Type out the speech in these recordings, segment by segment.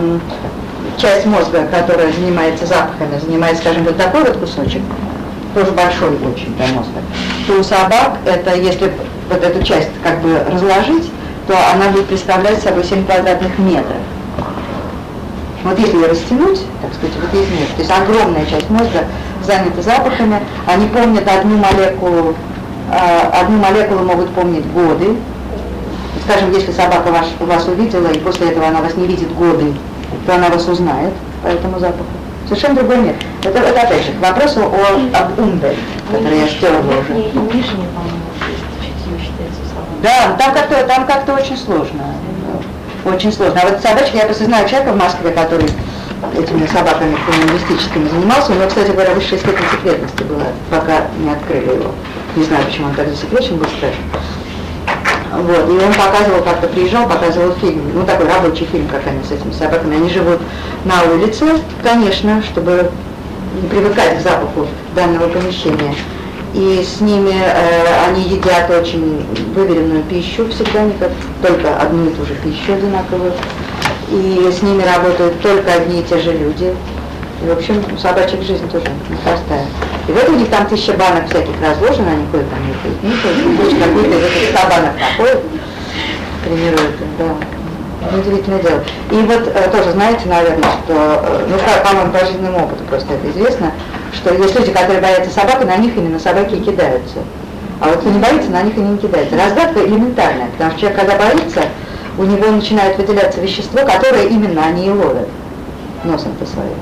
эм, часть мозга, которая занимается запахами, занимает, скажем, вот такой вот кусочек, тоже большой очень для мозга, то у собак это, если вот эту часть как бы разложить, то она будет представлять собой 7 квадратных метров. Вот если ее растянуть, так сказать, вот весь мир, то есть огромная часть мозга занята запахами, они помнят одну молекулу, э, одну молекулу могут помнить годы. Скажем, если собака ваш, вас увидела, и после этого она вас не видит годы, то она вас узнает по этому запаху. Совершенно другой мир. Это, это опять же к вопросу о, об умбе, который я сделала уже. Нижний, по-моему. Да, там как-то там как-то очень сложно. Очень сложно. А вот собачка, я просто знаю человека в Москве, который этими собаками криминалистическими занимался. У него, кстати говоря, высшая степень секретности была, пока не открыли его. Не знаю, почему он так засекречен был страшно. Вот, и он показывал, как-то приезжал, показывал фильм, ну такой рабочий фильм, как они с этими собаками. Они живут на улице, конечно, чтобы не привыкать к запаху данного помещения. И с ними э, они едят очень выверенную пищу всегда, никак, только одну и ту же пищу одинаковую. И с ними работают только одни и те же люди. И, в общем, у собачьих жизнь тоже непростая. И вот у них там тысяча банок всяких разложено, они ходят там, нюхают, нюхают, какой-то ста банок находят, тренируют, да. Удивительное дело. И вот э, тоже знаете, наверное, что, э, ну, по- по-моему, по опыту просто это известно, что есть люди, которые боятся собак, и на них именно собаки и кидаются. А вот кто не боится, на них они не кидаются. Разгадка элементарная, потому что человек, когда боится, у него начинает выделяться вещество, которое именно они и ловят носом-то своим.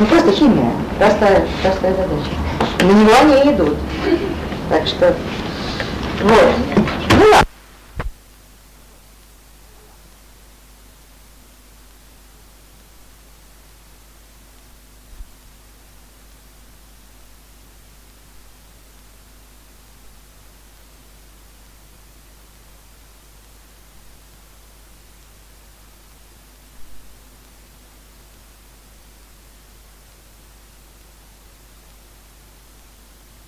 Ну просто химия, простая, простая задача. На него они и идут. Так что, Good morning.